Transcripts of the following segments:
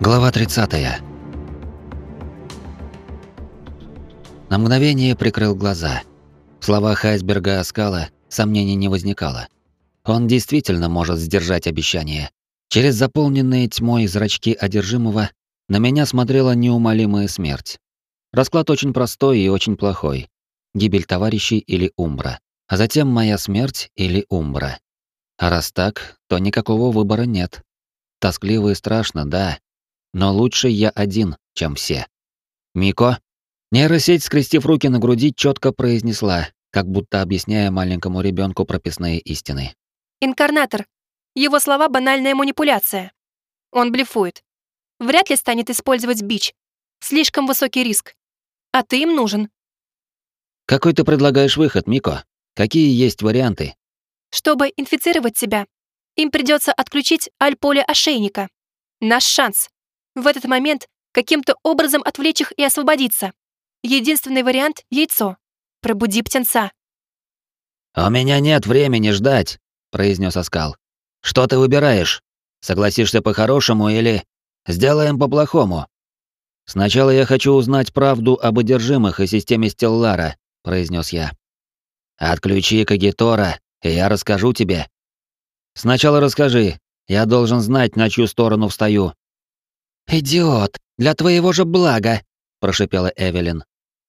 Глава 30. На мгновение прикрыл глаза. В словах айсберга Аскала сомнений не возникало. Он действительно может сдержать обещание. Через заполненные тьмой зрачки одержимого на меня смотрела неумолимая смерть. Расклад очень простой и очень плохой. Гибель товарищей или умбра. А затем моя смерть или умбра. А раз так, то никакого выбора нет. Тоскливо и страшно, да, но лучше я один, чем все. «Мико?» Нейросеть, скрестив руки на груди, четко произнесла, как будто объясняя маленькому ребенку прописные истины. «Инкарнатор. Его слова — банальная манипуляция. Он блефует. Вряд ли станет использовать бич. Слишком высокий риск. А ты им нужен». «Какой ты предлагаешь выход, Мико? Какие есть варианты?» «Чтобы инфицировать себя, им придется отключить альполе ошейника. Наш шанс. В этот момент каким-то образом отвлечь их и освободиться. Единственный вариант — яйцо. Пробуди птенца. «У меня нет времени ждать», — произнес Оскал. «Что ты выбираешь? Согласишься по-хорошему или сделаем по-плохому?» «Сначала я хочу узнать правду об одержимых и системе Стеллара», — произнес я. «Отключи Кагитора, и я расскажу тебе». «Сначала расскажи. Я должен знать, на чью сторону встаю. «Идиот! Для твоего же блага!» — прошипела Эвелин.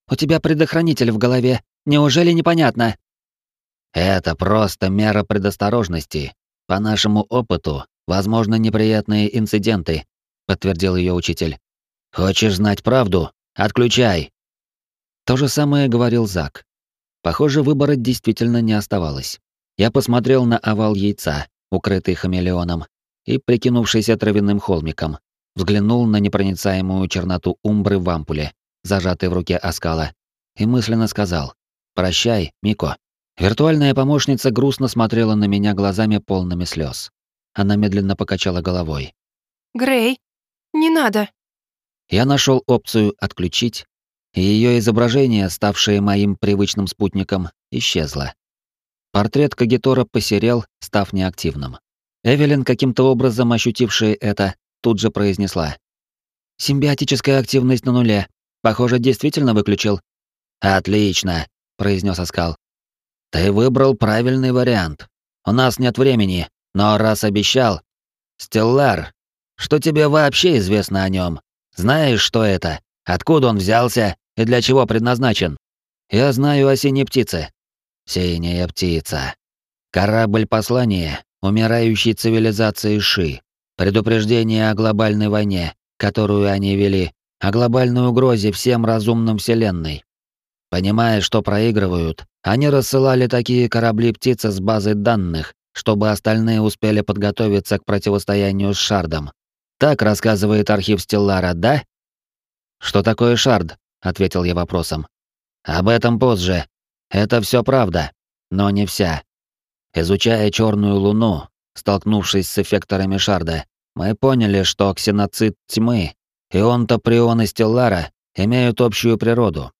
«У тебя предохранитель в голове. Неужели непонятно?» «Это просто мера предосторожности. По нашему опыту, возможно, неприятные инциденты», — подтвердил ее учитель. «Хочешь знать правду? Отключай!» То же самое говорил Зак. Похоже, выбора действительно не оставалось. Я посмотрел на овал яйца, укрытый хамелеоном, и прикинувшийся травяным холмиком, взглянул на непроницаемую черноту умбры в ампуле, зажатой в руке оскала, и мысленно сказал «Прощай, Мико». Виртуальная помощница грустно смотрела на меня глазами полными слез. Она медленно покачала головой. «Грей, не надо». Я нашел опцию «Отключить», и ее изображение, ставшее моим привычным спутником, исчезло. Портрет Кагитора посерел, став неактивным. Эвелин, каким-то образом ощутившая это, тут же произнесла. «Симбиотическая активность на нуле. Похоже, действительно выключил». «Отлично», — произнес Оскал. «Ты выбрал правильный вариант. У нас нет времени, но раз обещал... Стеллар, что тебе вообще известно о нем? Знаешь, что это? Откуда он взялся и для чего предназначен?» «Я знаю о синей птице». «Синяя птица. Корабль послания умирающей цивилизации Ши. Предупреждение о глобальной войне, которую они вели, о глобальной угрозе всем разумным Вселенной. Понимая, что проигрывают, они рассылали такие корабли-птицы с базой данных, чтобы остальные успели подготовиться к противостоянию с Шардом. Так рассказывает архив Стеллара, да? Что такое Шард? ответил я вопросом. Об этом позже. Это все правда, но не вся. Изучая черную луну, столкнувшись с эффекторами Шарда, мы поняли, что ксеноцид тьмы и онтоприон Стеллара имеют общую природу.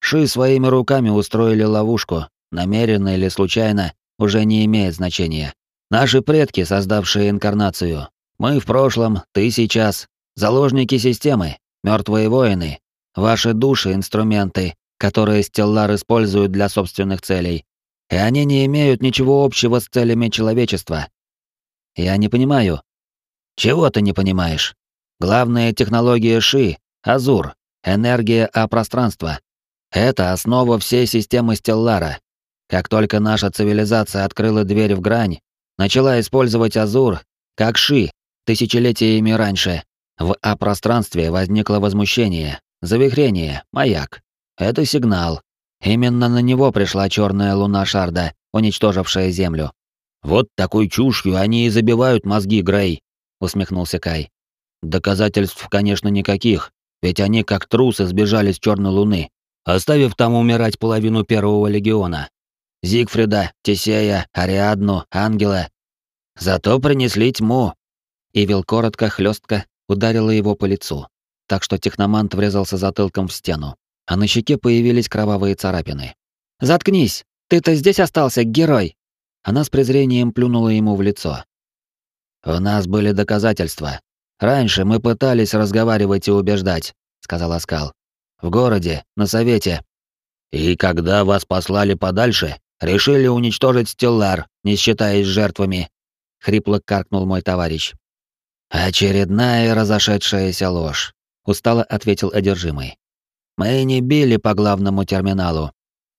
Ши своими руками устроили ловушку, намеренно или случайно, уже не имеет значения. Наши предки, создавшие инкарнацию, мы в прошлом, ты сейчас, заложники системы, мертвые воины, ваши души — инструменты, которые Стеллар использует для собственных целей, и они не имеют ничего общего с целями человечества. Я не понимаю, чего ты не понимаешь? Главная технология Ши — Азур, энергия А пространства. Это основа всей системы Стеллара. Как только наша цивилизация открыла дверь в грань, начала использовать Азур, как Ши, тысячелетиями раньше, в А-пространстве возникло возмущение, завихрение, маяк. Это сигнал. Именно на него пришла черная луна Шарда, уничтожившая Землю. Вот такой чушью они и забивают мозги, Грей усмехнулся Кай. Доказательств, конечно, никаких, ведь они как трусы сбежали с Черной Луны, оставив там умирать половину первого легиона. Зигфрида, Тесея, Ариадну, Ангела. Зато принесли тьму. Ивил коротко, хлестко ударила его по лицу, так что техномант врезался затылком в стену, а на щеке появились кровавые царапины. «Заткнись! Ты-то здесь остался, герой!» Она с презрением плюнула ему в лицо. У нас были доказательства. Раньше мы пытались разговаривать и убеждать, сказал Аскал. В городе, на совете. И когда вас послали подальше, решили уничтожить Стеллар, не считаясь жертвами, хрипло каркнул мой товарищ. Очередная разошедшаяся ложь, устало ответил одержимый. Мы не били по главному терминалу.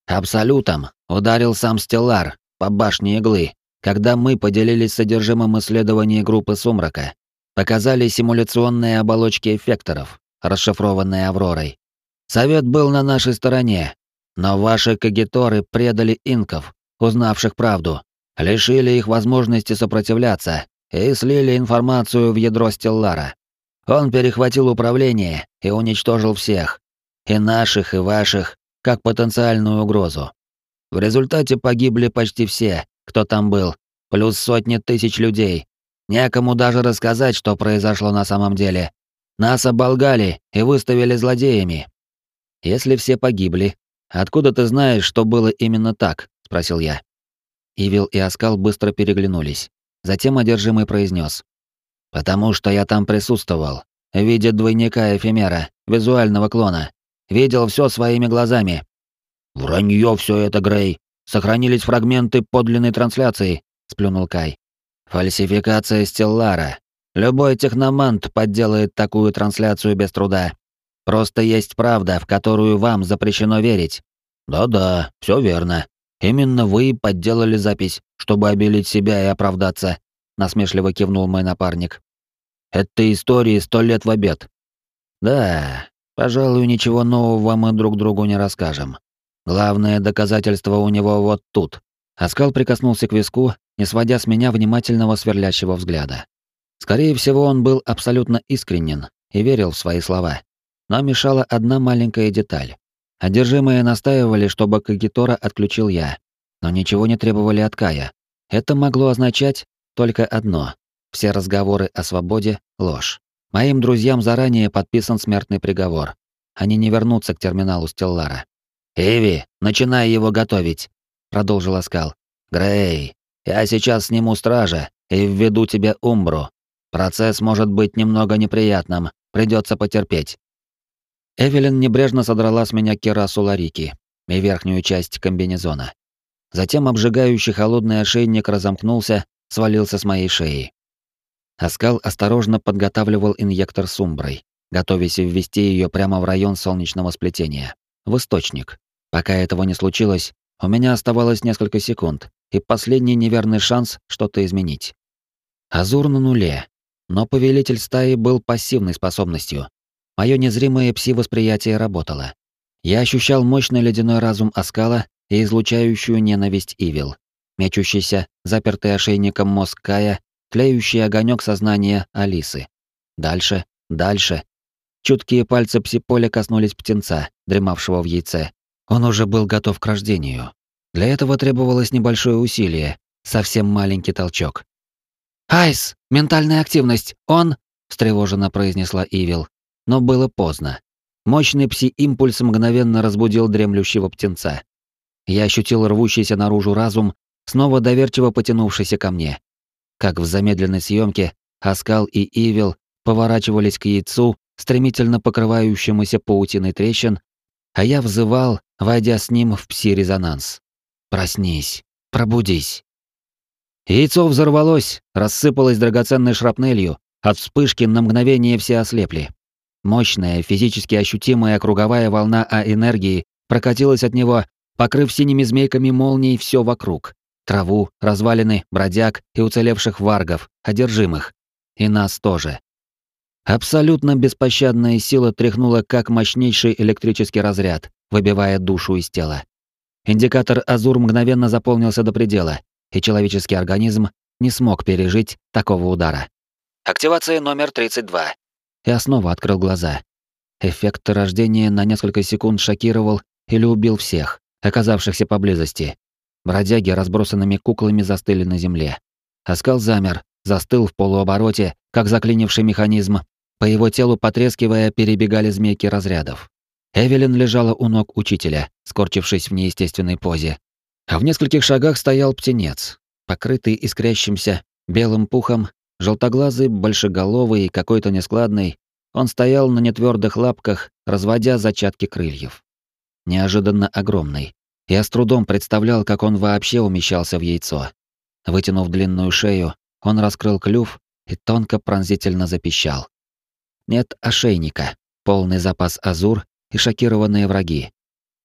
Абсолютом ударил сам Стеллар по башне иглы, когда мы поделились содержимым исследований группы Сумрака. Показали симуляционные оболочки эффекторов, расшифрованные Авророй. Совет был на нашей стороне, но ваши кагиторы предали инков, узнавших правду, лишили их возможности сопротивляться и слили информацию в ядро Стеллара. Он перехватил управление и уничтожил всех, и наших, и ваших, как потенциальную угрозу. В результате погибли почти все, кто там был, плюс сотни тысяч людей, Некому даже рассказать, что произошло на самом деле. Нас оболгали и выставили злодеями. Если все погибли, откуда ты знаешь, что было именно так? спросил я. Ивил и Оскал быстро переглянулись. Затем одержимый произнес: "Потому что я там присутствовал, видя двойника эфемера, визуального клона, видел все своими глазами". Вранье все это, Грей. Сохранились фрагменты подлинной трансляции, сплюнул Кай. Фальсификация Стеллара. Любой техномант подделает такую трансляцию без труда. Просто есть правда, в которую вам запрещено верить. Да-да, все верно. Именно вы подделали запись, чтобы обелить себя и оправдаться, насмешливо кивнул мой напарник. Это истории сто лет в обед. Да, пожалуй, ничего нового мы друг другу не расскажем. Главное доказательство у него вот тут. Аскал прикоснулся к виску, не сводя с меня внимательного сверлящего взгляда. Скорее всего, он был абсолютно искренен и верил в свои слова. Но мешала одна маленькая деталь. Одержимые настаивали, чтобы Кагитора отключил я, но ничего не требовали от Кая. Это могло означать только одно. Все разговоры о свободе — ложь. Моим друзьям заранее подписан смертный приговор. Они не вернутся к терминалу Стеллара. «Эви, начинай его готовить», — продолжил Аскал. «Грей, я сейчас сниму стража и введу тебе Умбру. Процесс может быть немного неприятным, придется потерпеть». Эвелин небрежно содрала с меня керасу Ларики и верхнюю часть комбинезона. Затем обжигающий холодный ошейник разомкнулся, свалился с моей шеи. Аскал осторожно подготавливал инъектор с Умброй, готовясь ввести ее прямо в район солнечного сплетения, в источник. Пока этого не случилось, у меня оставалось несколько секунд, и последний неверный шанс что-то изменить. Азур на нуле, но повелитель стаи был пассивной способностью. Мое незримое пси-восприятие работало. Я ощущал мощный ледяной разум Аскала и излучающую ненависть Ивил, мечущийся, запертый ошейником мозг Кая, тлеющий огонек сознания Алисы. Дальше, дальше. Чуткие пальцы пси-поля коснулись птенца, дремавшего в яйце. Он уже был готов к рождению. Для этого требовалось небольшое усилие, совсем маленький толчок. «Айс, ментальная активность, он...» — встревоженно произнесла Ивил. Но было поздно. Мощный пси-импульс мгновенно разбудил дремлющего птенца. Я ощутил рвущийся наружу разум, снова доверчиво потянувшийся ко мне. Как в замедленной съемке, Аскал и Ивил поворачивались к яйцу, стремительно покрывающемуся паутиной трещин, а я взывал, войдя с ним в пси-резонанс. Проснись, пробудись. Яйцо взорвалось, рассыпалось драгоценной шрапнелью, от вспышки на мгновение все ослепли. Мощная, физически ощутимая круговая волна А-энергии прокатилась от него, покрыв синими змейками молний все вокруг. Траву, развалины, бродяг и уцелевших варгов, одержимых. И нас тоже. Абсолютно беспощадная сила тряхнула как мощнейший электрический разряд, выбивая душу из тела. Индикатор Азур мгновенно заполнился до предела, и человеческий организм не смог пережить такого удара. Активация номер 32. Я снова открыл глаза. Эффект рождения на несколько секунд шокировал или убил всех, оказавшихся поблизости. Бродяги разбросанными куклами застыли на земле. Оскал замер, застыл в полуобороте, как заклинивший механизм. По его телу, потрескивая, перебегали змейки разрядов. Эвелин лежала у ног учителя, скорчившись в неестественной позе. А в нескольких шагах стоял птенец, покрытый искрящимся белым пухом Желтоглазый, большеголовый и какой-то нескладный, он стоял на нетвердых лапках, разводя зачатки крыльев. Неожиданно огромный. Я с трудом представлял, как он вообще умещался в яйцо. Вытянув длинную шею, он раскрыл клюв и тонко пронзительно запищал. Нет ошейника, полный запас азур и шокированные враги.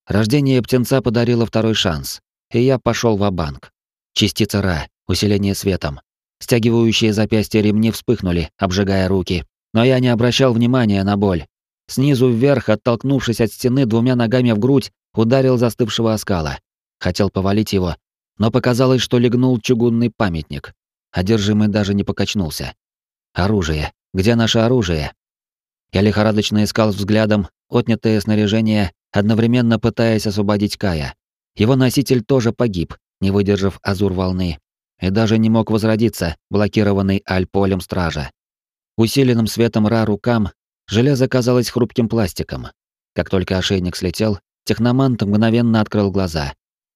Рождение птенца подарило второй шанс, и я пошел в банк Частица Ра, усиление светом. Стягивающие запястья ремни вспыхнули, обжигая руки, но я не обращал внимания на боль. Снизу вверх, оттолкнувшись от стены двумя ногами в грудь, ударил застывшего оскала. Хотел повалить его, но показалось, что легнул чугунный памятник. Одержимый даже не покачнулся. Оружие. Где наше оружие? Я лихорадочно искал взглядом отнятое снаряжение, одновременно пытаясь освободить Кая. Его носитель тоже погиб, не выдержав азур волны, и даже не мог возродиться, блокированный альполем стража. Усиленным светом Ра рукам железо казалось хрупким пластиком. Как только ошейник слетел, техномант мгновенно открыл глаза.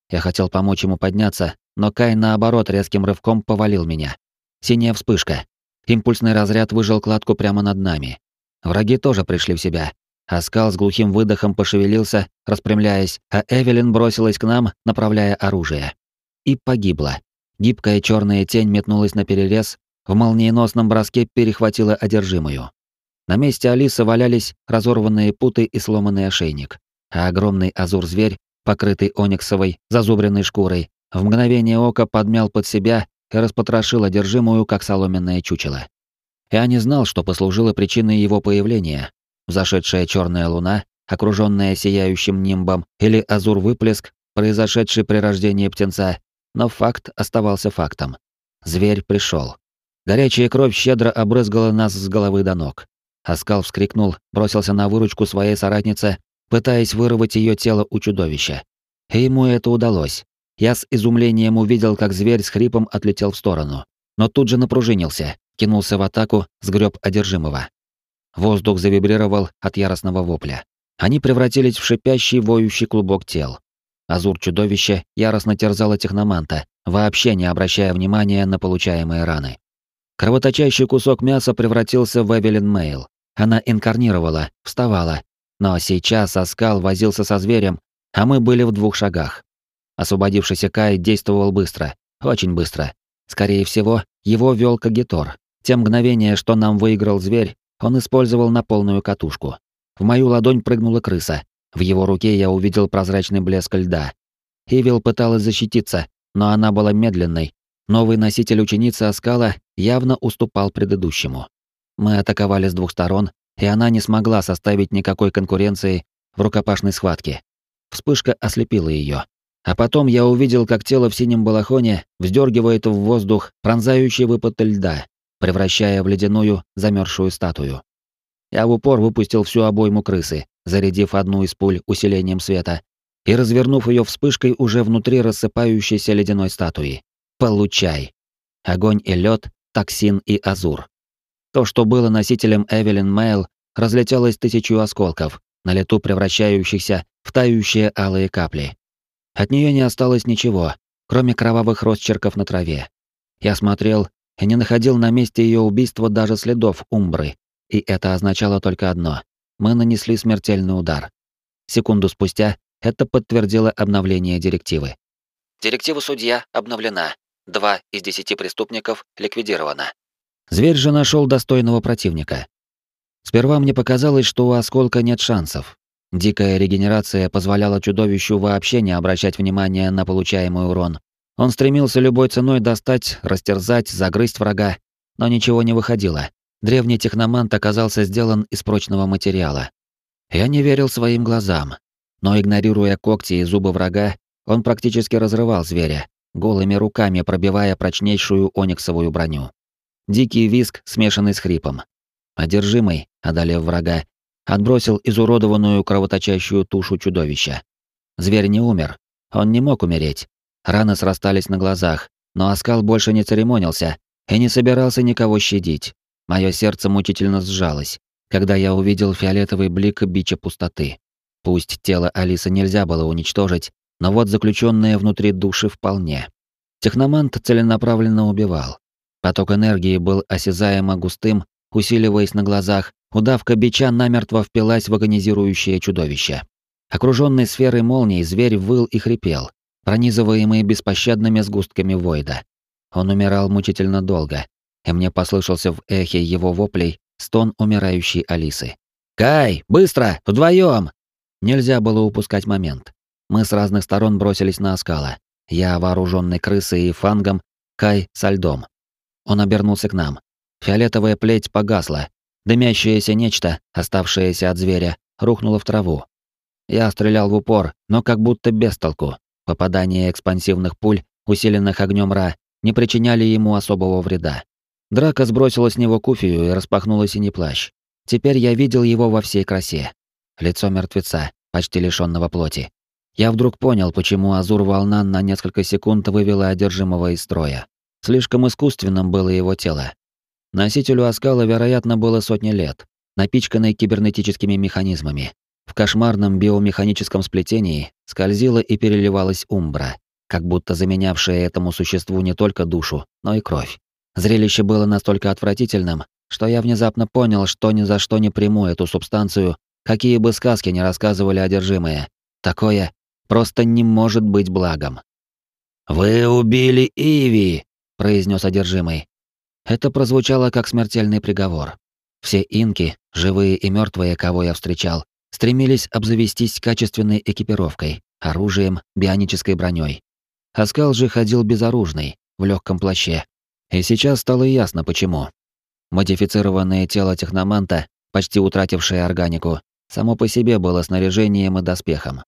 Я хотел помочь ему подняться, но Кай, наоборот, резким рывком повалил меня. Синяя вспышка. Импульсный разряд выжил кладку прямо над нами. Враги тоже пришли в себя. Аскал с глухим выдохом пошевелился, распрямляясь, а Эвелин бросилась к нам, направляя оружие. И погибла. Гибкая черная тень метнулась на перерез, в молниеносном броске перехватила одержимую. На месте Алисы валялись разорванные путы и сломанный ошейник, а огромный азур-зверь, покрытый ониксовой, зазубренной шкурой, в мгновение ока подмял под себя и распотрошил одержимую, как соломенное чучело. Я не знал, что послужило причиной его появления. Зашедшая черная луна, окруженная сияющим нимбом, или азур-выплеск, произошедший при рождении птенца, но факт оставался фактом. Зверь пришел. Горячая кровь щедро обрызгала нас с головы до ног. Оскал вскрикнул, бросился на выручку своей соратницы, пытаясь вырвать ее тело у чудовища. И ему это удалось. Я с изумлением увидел, как зверь с хрипом отлетел в сторону, но тут же напружинился, кинулся в атаку, сгреб одержимого. Воздух завибрировал от яростного вопля. Они превратились в шипящий, воющий клубок тел. Азур чудовища яростно терзала техноманта, вообще не обращая внимания на получаемые раны. Кровоточащий кусок мяса превратился в Эвелин Мейл. Она инкарнировала, вставала. Но сейчас Аскал возился со зверем, а мы были в двух шагах. Освободившийся Кай действовал быстро, очень быстро. Скорее всего, его вел Кагитор. Те мгновения, что нам выиграл зверь, он использовал на полную катушку. В мою ладонь прыгнула крыса. В его руке я увидел прозрачный блеск льда. Ивил пыталась защититься, но она была медленной. Новый носитель ученицы Аскала явно уступал предыдущему. Мы атаковали с двух сторон, и она не смогла составить никакой конкуренции в рукопашной схватке. Вспышка ослепила ее. А потом я увидел, как тело в синем балахоне вздергивает в воздух пронзающий выпад льда, превращая в ледяную, замерзшую статую. Я в упор выпустил всю обойму крысы, зарядив одну из пуль усилением света и развернув ее вспышкой уже внутри рассыпающейся ледяной статуи. Получай! Огонь и лед, токсин и азур. То, что было носителем Эвелин Мэйл, разлетелось тысячу осколков, на лету превращающихся в тающие алые капли. От нее не осталось ничего, кроме кровавых росчерков на траве. Я смотрел и не находил на месте ее убийства даже следов умбры, и это означало только одно — мы нанесли смертельный удар. Секунду спустя это подтвердило обновление директивы. Директива судья обновлена. Два из десяти преступников ликвидировано. Зверь же нашел достойного противника. Сперва мне показалось, что у осколка нет шансов. Дикая регенерация позволяла чудовищу вообще не обращать внимания на получаемый урон. Он стремился любой ценой достать, растерзать, загрызть врага, но ничего не выходило. Древний техномант оказался сделан из прочного материала. Я не верил своим глазам, но игнорируя когти и зубы врага, он практически разрывал зверя, голыми руками пробивая прочнейшую ониксовую броню. Дикий виск, смешанный с хрипом. Одержимый, одолев врага, отбросил изуродованную кровоточащую тушу чудовища. Зверь не умер. Он не мог умереть. Раны срастались на глазах, но оскал больше не церемонился и не собирался никого щадить. Мое сердце мучительно сжалось, когда я увидел фиолетовый блик бича пустоты. Пусть тело Алисы нельзя было уничтожить, но вот заключенные внутри души вполне. Техномант целенаправленно убивал. Поток энергии был осязаемо густым, усиливаясь на глазах, удавка бича намертво впилась в агонизирующее чудовище. Окруженный сферой молний, зверь выл и хрипел, пронизываемый беспощадными сгустками войда. Он умирал мучительно долго, и мне послышался в эхе его воплей стон умирающей Алисы. «Кай, быстро, вдвоем! Нельзя было упускать момент. Мы с разных сторон бросились на оскала. Я вооруженный крысой и фангом, Кай со льдом. Он обернулся к нам. Фиолетовая плеть погасла. Дымящееся нечто, оставшееся от зверя, рухнуло в траву. Я стрелял в упор, но как будто без толку. Попадания экспансивных пуль, усиленных огнем Ра, не причиняли ему особого вреда. Драка сбросила с него куфию и распахнула синий плащ. Теперь я видел его во всей красе. Лицо мертвеца, почти лишённого плоти. Я вдруг понял, почему Азур-волна на несколько секунд вывела одержимого из строя. Слишком искусственным было его тело. Носителю оскала, вероятно, было сотни лет, напичканный кибернетическими механизмами. В кошмарном биомеханическом сплетении скользила и переливалась умбра, как будто заменявшая этому существу не только душу, но и кровь. Зрелище было настолько отвратительным, что я внезапно понял, что ни за что не приму эту субстанцию, какие бы сказки ни рассказывали одержимые. Такое просто не может быть благом. «Вы убили Иви!» — произнес одержимый. Это прозвучало как смертельный приговор. Все инки, живые и мертвые, кого я встречал, стремились обзавестись качественной экипировкой, оружием, бионической броней. Аскал же ходил безоружный, в легком плаще. И сейчас стало ясно почему. Модифицированное тело техноманта, почти утратившее органику, само по себе было снаряжением и доспехом.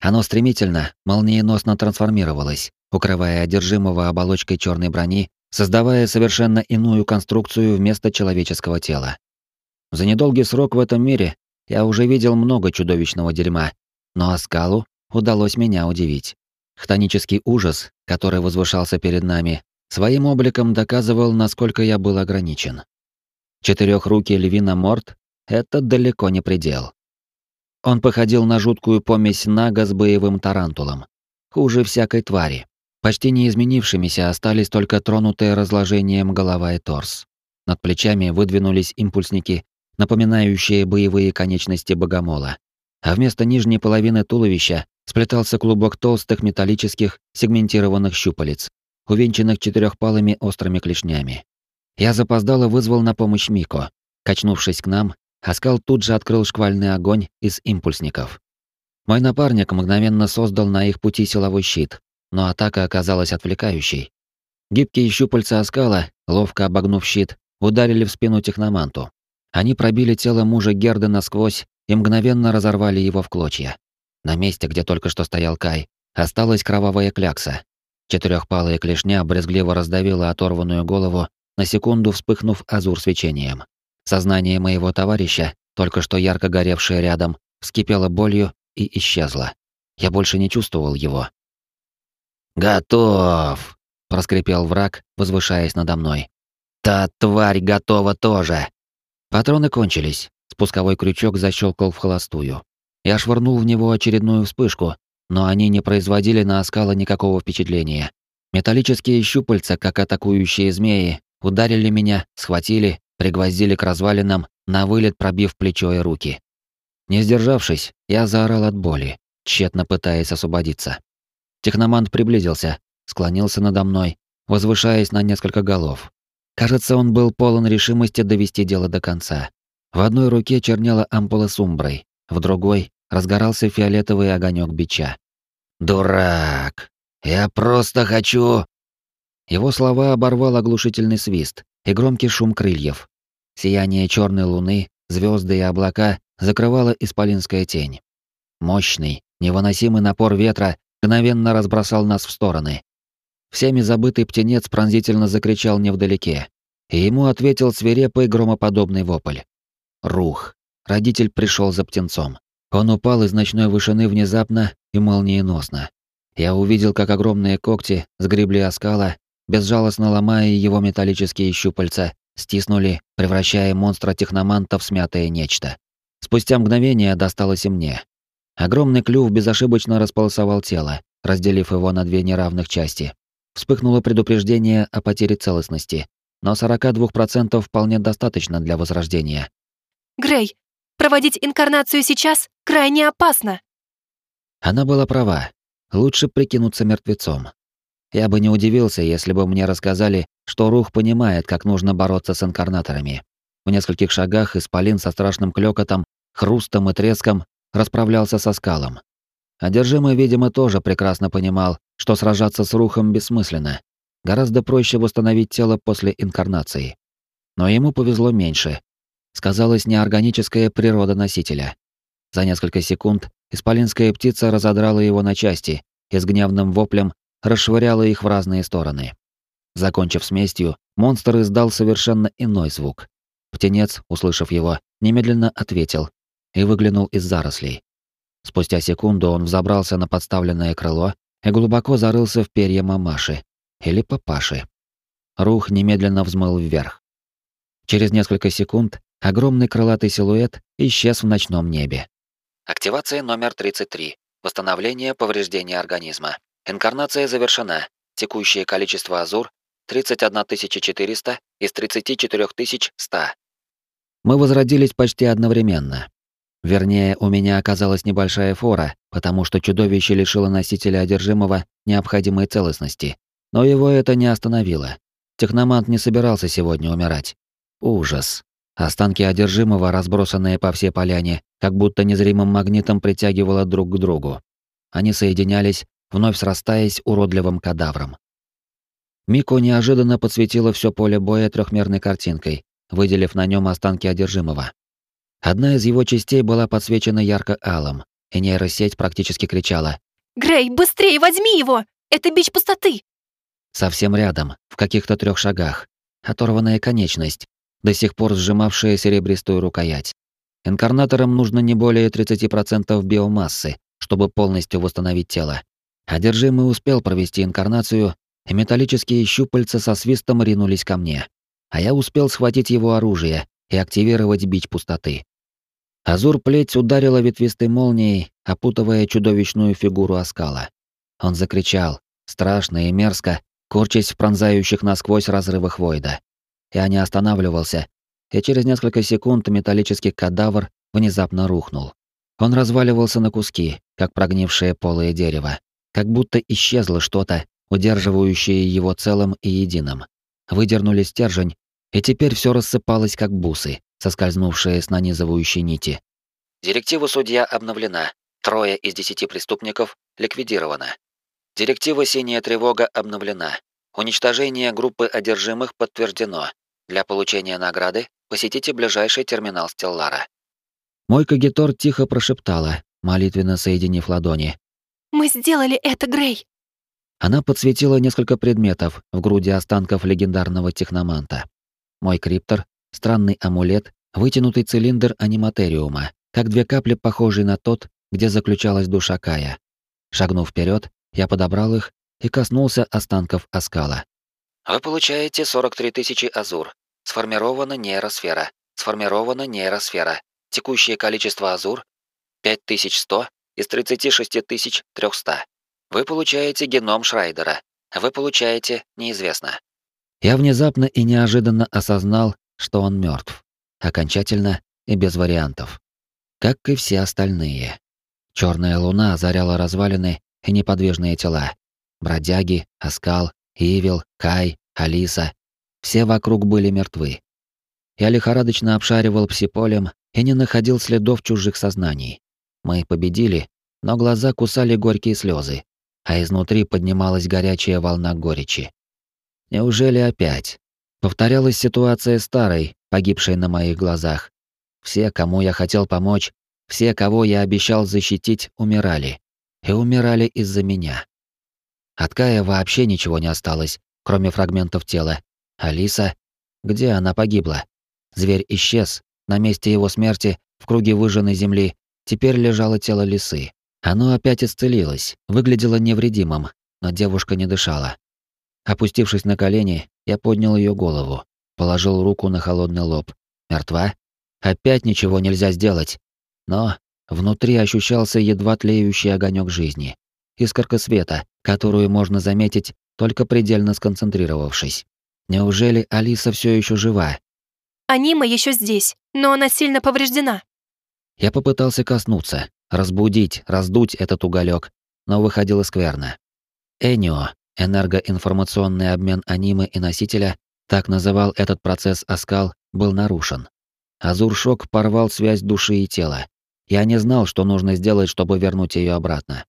Оно стремительно, молниеносно трансформировалось, укрывая одержимого оболочкой черной брони, создавая совершенно иную конструкцию вместо человеческого тела. За недолгий срок в этом мире я уже видел много чудовищного дерьма, но Аскалу удалось меня удивить. Хтонический ужас, который возвышался перед нами, своим обликом доказывал, насколько я был ограничен. Четырехрукий львина Морт — это далеко не предел. Он походил на жуткую помесь нага с боевым тарантулом. Хуже всякой твари. Почти не изменившимися остались только тронутые разложением голова и торс. Над плечами выдвинулись импульсники, напоминающие боевые конечности богомола. А вместо нижней половины туловища сплетался клубок толстых металлических сегментированных щупалец, увенчанных четырехпалыми острыми клешнями. Я запоздало вызвал на помощь Мико. Качнувшись к нам, Аскал тут же открыл шквальный огонь из импульсников. Мой напарник мгновенно создал на их пути силовой щит, но атака оказалась отвлекающей. Гибкие щупальца Аскала, ловко обогнув щит, ударили в спину техноманту. Они пробили тело мужа Герды насквозь и мгновенно разорвали его в клочья. На месте, где только что стоял Кай, осталась кровавая клякса. Четырехпалая клешня брезгливо раздавила оторванную голову, на секунду вспыхнув азур свечением. Сознание моего товарища, только что ярко горевшее рядом, вскипело болью и исчезло. Я больше не чувствовал его. «Готов!» — проскрипел враг, возвышаясь надо мной. «Та тварь готова тоже!» Патроны кончились. Спусковой крючок защелкал в холостую. Я швырнул в него очередную вспышку, но они не производили на оскала никакого впечатления. Металлические щупальца, как атакующие змеи, ударили меня, схватили пригвоздили к развалинам, на вылет пробив плечо и руки. Не сдержавшись, я заорал от боли, тщетно пытаясь освободиться. Техномант приблизился, склонился надо мной, возвышаясь на несколько голов. Кажется, он был полон решимости довести дело до конца. В одной руке чернела ампула с умброй, в другой разгорался фиолетовый огонек бича. «Дурак! Я просто хочу...» Его слова оборвал оглушительный свист и громкий шум крыльев. Сияние черной луны, звезды и облака закрывала исполинская тень. Мощный, невыносимый напор ветра мгновенно разбросал нас в стороны. Всеми забытый птенец пронзительно закричал невдалеке, и ему ответил свирепый громоподобный вопль. Рух. Родитель пришел за птенцом. Он упал из ночной вышины внезапно и молниеносно. Я увидел, как огромные когти сгребли оскала, безжалостно ломая его металлические щупальца, стиснули, превращая монстра техноманта в смятое нечто. Спустя мгновение досталось и мне. Огромный клюв безошибочно располосовал тело, разделив его на две неравных части. Вспыхнуло предупреждение о потере целостности, но 42% вполне достаточно для возрождения. Грей, проводить инкарнацию сейчас крайне опасно. Она была права. Лучше прикинуться мертвецом. Я бы не удивился, если бы мне рассказали, что Рух понимает, как нужно бороться с инкарнаторами. В нескольких шагах исполин со страшным клёкотом, хрустом и треском расправлялся со скалом. Одержимый, видимо, тоже прекрасно понимал, что сражаться с Рухом бессмысленно. Гораздо проще восстановить тело после инкарнации. Но ему повезло меньше. Сказалась неорганическая природа носителя. За несколько секунд исполинская птица разодрала его на части и с гневным воплем расшвыряла их в разные стороны. Закончив с местью, монстр издал совершенно иной звук. Птенец, услышав его, немедленно ответил и выглянул из зарослей. Спустя секунду он взобрался на подставленное крыло и глубоко зарылся в перья мамаши или папаши. Рух немедленно взмыл вверх. Через несколько секунд огромный крылатый силуэт исчез в ночном небе. Активация номер 33. Восстановление повреждения организма. Инкарнация завершена. Текущее количество азур 31400 из 34100. Мы возродились почти одновременно. Вернее, у меня оказалась небольшая фора, потому что чудовище лишило носителя одержимого необходимой целостности. Но его это не остановило. Техномант не собирался сегодня умирать. Ужас. Останки одержимого, разбросанные по всей поляне, как будто незримым магнитом притягивало друг к другу. Они соединялись, вновь срастаясь уродливым кадавром. Мико неожиданно подсветила все поле боя трехмерной картинкой, выделив на нем останки одержимого. Одна из его частей была подсвечена ярко-алым, и нейросеть практически кричала «Грей, быстрее возьми его! Это бич пустоты!» Совсем рядом, в каких-то трех шагах, оторванная конечность, до сих пор сжимавшая серебристую рукоять. Инкарнаторам нужно не более 30% биомассы, чтобы полностью восстановить тело. Одержимый успел провести инкарнацию, и металлические щупальца со свистом ринулись ко мне. А я успел схватить его оружие и активировать бич пустоты. Азур-плеть ударила ветвистой молнией, опутывая чудовищную фигуру оскала. Он закричал, страшно и мерзко, корчась в пронзающих насквозь разрывах Войда. Я не останавливался, и через несколько секунд металлический кадавр внезапно рухнул. Он разваливался на куски, как прогнившее полое дерево, как будто исчезло что-то, удерживающее его целым и единым. Выдернули стержень, и теперь все рассыпалось, как бусы, соскользнувшие с нанизывающей нити. Директива судья обновлена. Трое из десяти преступников ликвидировано. Директива «Синяя тревога» обновлена. Уничтожение группы одержимых подтверждено. Для получения награды посетите ближайший терминал Стеллара. Мой кагитор тихо прошептала, молитвенно соединив ладони. «Мы сделали это, Грей!» Она подсветила несколько предметов в груди останков легендарного техноманта. Мой криптор, странный амулет, вытянутый цилиндр аниматериума, как две капли, похожие на тот, где заключалась душа Кая. Шагнув вперед, я подобрал их и коснулся останков оскала. Вы получаете 43 тысячи азур. Сформирована нейросфера. Сформирована нейросфера. Текущее количество азур 5100 из 36300. Вы получаете геном Шрайдера. Вы получаете неизвестно. Я внезапно и неожиданно осознал, что он мертв, окончательно и без вариантов, как и все остальные. Черная луна озаряла развалины и неподвижные тела. Бродяги, Оскал, Ивил, Кай, Алиса — все вокруг были мертвы. Я лихорадочно обшаривал псиполем и не находил следов чужих сознаний. Мы победили, но глаза кусали горькие слезы, а изнутри поднималась горячая волна горечи. Неужели опять? Повторялась ситуация старой, погибшей на моих глазах. Все, кому я хотел помочь, все, кого я обещал защитить, умирали. И умирали из-за меня. От Кая вообще ничего не осталось, кроме фрагментов тела. Алиса? Где она погибла? Зверь исчез. На месте его смерти, в круге выжженной земли, теперь лежало тело лисы. Оно опять исцелилось, выглядело невредимым, но девушка не дышала. Опустившись на колени, я поднял ее голову, положил руку на холодный лоб. Мертва? Опять ничего нельзя сделать. Но внутри ощущался едва тлеющий огонек жизни. Искорка света, которую можно заметить, только предельно сконцентрировавшись. Неужели Алиса все еще жива? Анима еще здесь, но она сильно повреждена. Я попытался коснуться, разбудить, раздуть этот уголек, но выходило скверно. Энио, энергоинформационный обмен анимы и носителя, так называл этот процесс Аскал, был нарушен. Азур-шок порвал связь души и тела. Я не знал, что нужно сделать, чтобы вернуть ее обратно.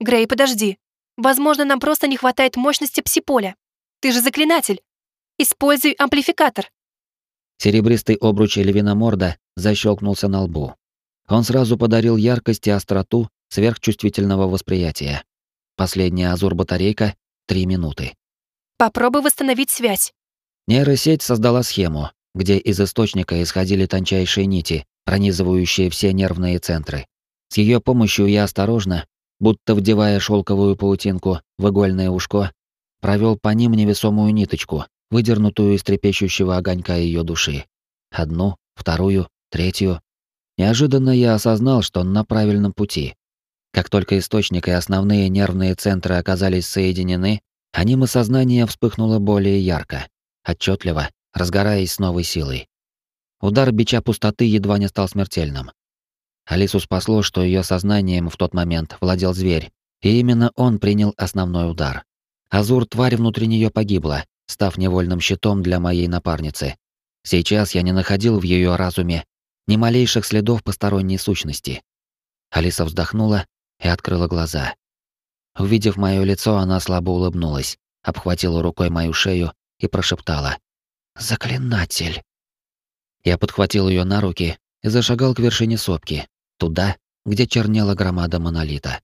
Грей, подожди. Возможно, нам просто не хватает мощности псиполя. Ты же заклинатель. Используй амплификатор. Серебристый обруч Эльвина защелкнулся на лбу. Он сразу подарил яркость и остроту сверхчувствительного восприятия. Последняя азур-батарейка — три минуты. Попробуй восстановить связь. Нейросеть создала схему, где из источника исходили тончайшие нити, пронизывающие все нервные центры. С ее помощью я осторожно, будто вдевая шелковую паутинку в игольное ушко, провел по ним невесомую ниточку, выдернутую из трепещущего огонька ее души. Одну, вторую, третью. Неожиданно я осознал, что на правильном пути. Как только источник и основные нервные центры оказались соединены, анима сознания вспыхнуло более ярко, отчетливо, разгораясь с новой силой. Удар бича пустоты едва не стал смертельным. Алису спасло, что ее сознанием в тот момент владел зверь, и именно он принял основной удар. Азур-тварь внутри нее погибла, став невольным щитом для моей напарницы. Сейчас я не находил в ее разуме ни малейших следов посторонней сущности. Алиса вздохнула и открыла глаза. Увидев мое лицо, она слабо улыбнулась, обхватила рукой мою шею и прошептала: "Заклинатель". Я подхватил ее на руки и зашагал к вершине сопки, туда, где чернела громада монолита.